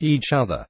each other.